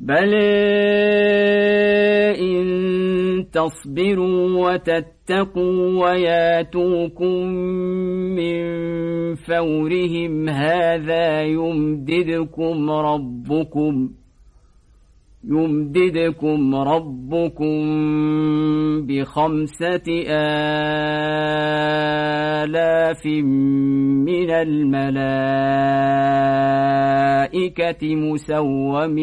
بل إن تصبروا وتتقوا وياتوكم من فورهم هذا يمددكم ربكم يمددكم ربكم بخمسة آلاف من الملائكة مسومين.